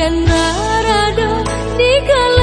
dan narado di kala